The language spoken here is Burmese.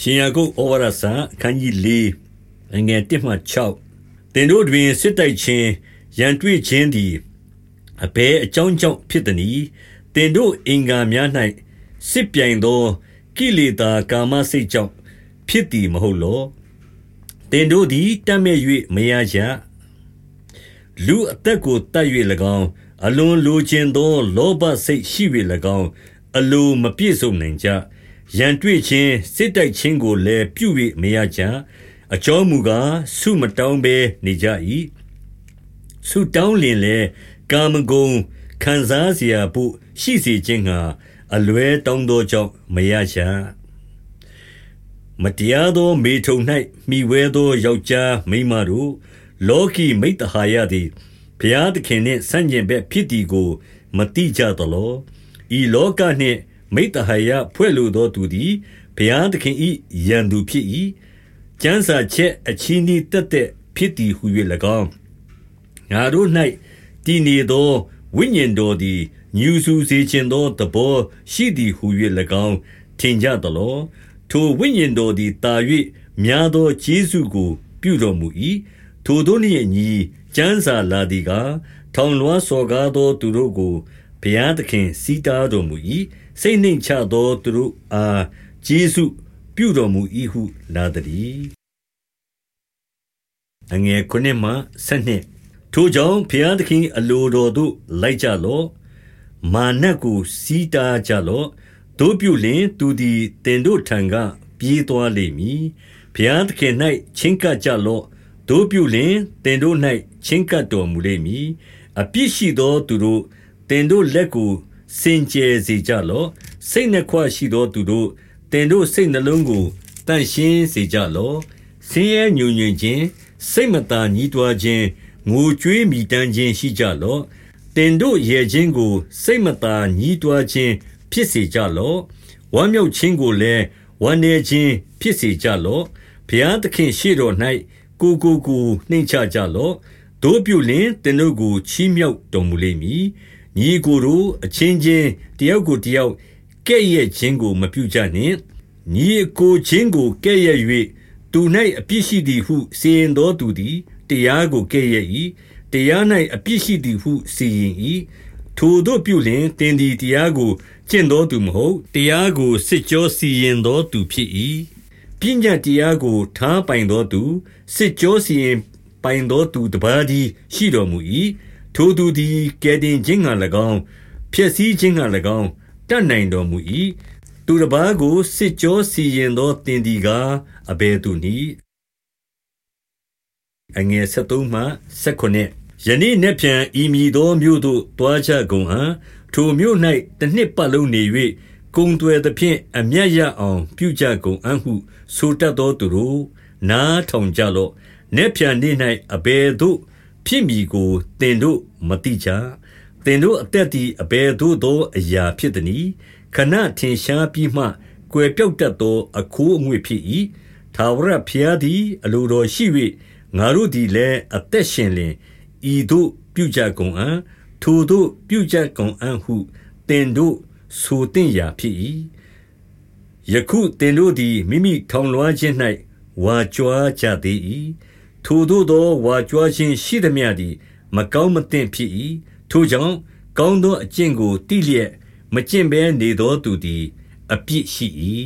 ရှင်ယာကုပ်ဩဝါဒစာအခန်းကြီး၄အငယ်1မှ6တင်တို့တွင်စစ်တိုက်ခြင်းရန်တွေ့ခြင်းသည်အဘဲအကြောင်းကြောင့်ဖြစ်သည်။တင်တို့အင်္ဂါများ၌စစ်ပြိုင်သောကိလေသာကာမစိတ်ကြောင့်ဖြစ်သည်မဟုတ်လော။တင်တို့သည်တတ်မဲ့၍မရကြ။လူအသက်ကိုတတ်၍၎င်းအလွန်လိုချင်သော လောဘစိတ်ရှိ၍၎င်းအလိုမပြည့်စုံနိုင်ကြ။ ရန်တွေ့ခြင်းစစ်တိုက်ခြင်းကိုလည်းပြု၍မရကြအကြောင်းမူကားဆုမတောင်းဘဲနေကြ၏ဆုတောင်းလင်လည်းကာမဂုဏ်ခံစားเสียဖို့ရှိစေခြင်းငှာအလွဲတောင်းသောကြောင့်မရကြမတရားသောမေထုံ၌မိဝဲသောယောက်ျားမိန်းမတို့လောကီမိတ္တဟာယသည်ဘုရားသခင်နှင့်ဆန့်ကျင်ဘက်ဖြစ်သည်ကိုမတိကြသလောဤလောကနှင့် မိတ္တဟယဖွဲ့လိုသောသူသည်ဘုရားသခင်၏ရန်သူဖြစ်၏ကျမ်းစာချက်အချီးနှီးတက်တဲ့ဖြစ်သည်ဟု၍၎င်းငါတို့၌တည်နေသောဝိညာဉ်တော်သည်ညူဆူစေခြင်းသောသဘောရှိသည်ဟု၍၎င်းထင်ကြသလောထိုဝိညာဉ်တော်သည်တာ၍များသောကျေးဇူးကို ပြုတော်မူ၏ထိုတို့နှင့်အညီကျမ်းစာလာသည်ကားထောင်လွှားစော်ကားသောသူတို့ကိုဘုရားသခင်စီးတားတော်မူ၏ စိတ်နှိမ်ချသောသူတို့အားကျေးဇူးပြုတော်မူ၏ဟုလာသည်အငယ်ခုနှစ်မှဆက်နှစ်ထိုကြောင့်ဘုရားသခင်အလိုတော်သို့လိုက်ကြလော့မာနကိုစီးတားကြလော့တို့ပြုလင်သူသည်တင်တို့ထံကပြေးသွားလိမ့်မည်ဘုရားသခင်၌ချင်းကပ်ကြလော့တို့ပြုလင်တင်တို့၌ချင်းကပ်တော်မူလိမ့်မည်အပြစ်ရှိသောသူတို့တင်တို့လက်ကို စင်ကြယ်စေကြလော့စိတ်နှခွရှိသောသူတို့တင်တို့စိတ်နှလုံးကိုတန့်ရှင်းစေကြလော့ဆင်းရဲညွညွင်ခြင်းစိတ်မသာညှိတွားခြင်းငိုကြွေးမိတမ်းခြင်းရှိကြလော့တင်တို့ရဲ့ခြင်းကို စိတ်မသာညှိတွားခြင်းဖြစ်စေကြလော့ဝမ်းမြောက်ခြင်းကိုလည်းဝမ်းနေခြင်းဖြစ်စေကြလော့ဘုရားသခင်ရှေ့တော်၌ကိုကိုကိုနှိမ်ချကြလော့တို့ပြုလင်တင်တို့ကိုချီးမြှောက်တော်မူလိမ့်မည် ညီကိုတို့ အချင်းချင်း တယောက်ကိုတယောက် ကဲ့ရဲ့ခြင်းကို မပြုကြနှင့် ညီကိုချင်းကို ကဲ့ရဲ့၍သူ၌အပြစ်ရှိသည်ဟု စီရင်သောသူသည် တရားကို ကဲ့ရဲ့၏တရား၌အပြစ်ရှိသည်ဟု စီရင်၏ထိုတို့ပြုလင်တင်ဒီတရားကို ကျင့်တော်သူမဟုတ် တရားကို စစ်ကြောစီရင်တော်သူ ဖြစ်၏ပညာတရားကို ထားပိုင်တော်သူ စစ်ကြောစီရင်ပိုင်တော်သူတပါးသည်ရှိတော်မူ၏ ထိုသူသည် ကယ်တင်ခြင်းငှါ၎င်း ဖျက်ဆီးခြင်းငှါ၎င်း တတ်နိုင်တော်မူ၏သူတစ်ပါးကို စစ်ကြောစီရင်သောတင်ဒီကား အဘယ်သူနည်းအငယ်73မှ79ယနေ့နေ့ပြန် ဤမည်သောမြို့သို့တွားကြကုန်ဟံထိုမြို့၌တစ်နှစ်ပတ်လုံးနေ၍ကုံတွယ်သဖြင့် အမျက်ရအောင် ပြုကြကုန်အံ့ဟု ဆိုတတ်သောသူတို့ နားထောင်ကြလော့နေ့ပြန်နေ့၌အဘယ်သို့ ဖြစ်မည်ကိုသင်တို့မသိကြသင်တို့အသက်သည်အဘယ်သို့သောအရာဖြစ်သနည်းခဏထင်ရှားပြီးမှကွယ်ပြောက်တတ်သော အခိုးအငွေ့ဖြစ်၏သာဝရဖျားသည် အလိုတော်ရှိ၍ငါတို့သည်လည်းအသက်ရှင်လင်ဤသို့ပြုကြကုန်အံ့ထိုသို့ပြုကြကုန်အံ့ဟုသင်တို့ဆိုသင့်ရာဖြစ်၏ယခုသင်တို့သည်မိမိထောင်လွှားခြင်း၌ဝါကြွားကြသေး၏ ထိုသို့သောဝါကြွားခြင်းရှိသမျှသည် မကောင်းမသင့်ဖြစ်၏ထိုကြောင့်ကောင်းသောအကျင့်ကိုတိလျက် မကျင့်ဘဲနေသောသူသည် အပြစ်ရှိ၏